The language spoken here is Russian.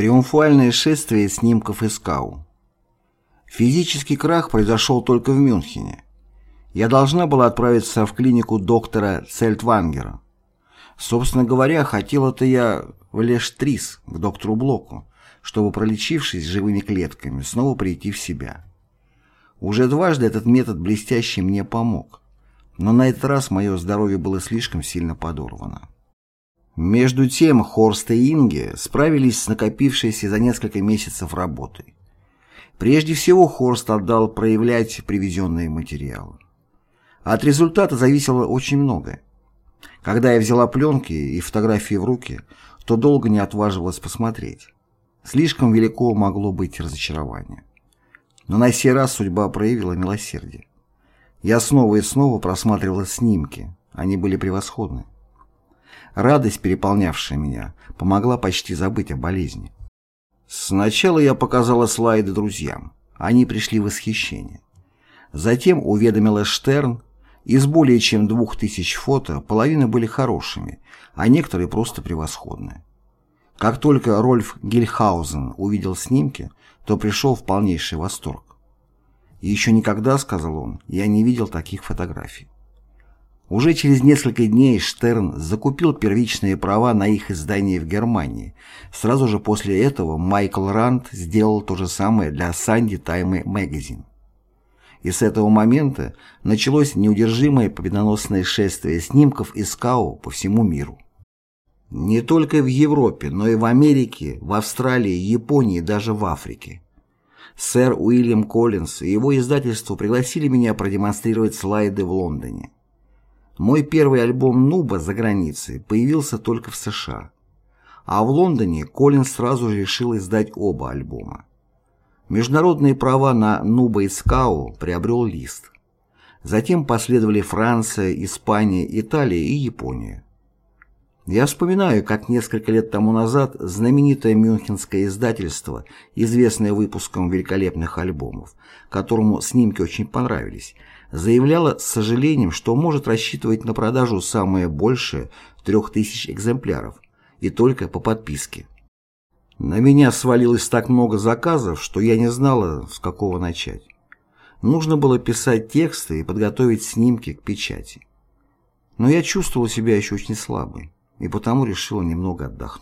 Триумфальное шествие снимков из КАУ. Физический крах произошел только в Мюнхене. Я должна была отправиться в клинику доктора Цельтвангера. Собственно говоря, хотела-то я в Лештрис, к доктору Блоку, чтобы, пролечившись живыми клетками, снова прийти в себя. Уже дважды этот метод блестящий мне помог, но на этот раз мое здоровье было слишком сильно подорвано. Между тем Хорст и Инге справились с накопившейся за несколько месяцев работой. Прежде всего Хорст отдал проявлять привезенные материалы. От результата зависело очень многое. Когда я взяла пленки и фотографии в руки, то долго не отваживалась посмотреть. Слишком велико могло быть разочарование. Но на сей раз судьба проявила милосердие. Я снова и снова просматривала снимки, они были превосходны. Радость, переполнявшая меня, помогла почти забыть о болезни. Сначала я показала слайды друзьям. Они пришли в восхищение. Затем уведомила Штерн, из более чем двух тысяч фото половина были хорошими, а некоторые просто превосходные. Как только Рольф Гильхаузен увидел снимки, то пришел в полнейший восторг. «И еще никогда, — сказал он, — я не видел таких фотографий». Уже через несколько дней Штерн закупил первичные права на их издание в Германии. Сразу же после этого Майкл Ранд сделал то же самое для Санди Тайме Magazine. И с этого момента началось неудержимое победоносное шествие снимков из КАО по всему миру. Не только в Европе, но и в Америке, в Австралии, Японии даже в Африке. Сэр Уильям Коллинс и его издательство пригласили меня продемонстрировать слайды в Лондоне. Мой первый альбом «Нуба» за границей появился только в США. А в Лондоне Коллинс сразу же решил издать оба альбома. Международные права на «Нуба» и «Скау» приобрел Лист. Затем последовали Франция, Испания, Италия и Япония. Я вспоминаю, как несколько лет тому назад знаменитое мюнхенское издательство, известное выпуском великолепных альбомов, которому снимки очень понравились, заявляло с сожалением, что может рассчитывать на продажу самое большее трех тысяч экземпляров, и только по подписке. На меня свалилось так много заказов, что я не знала, с какого начать. Нужно было писать тексты и подготовить снимки к печати. Но я чувствовала себя еще очень слабой, и потому решила немного отдохнуть.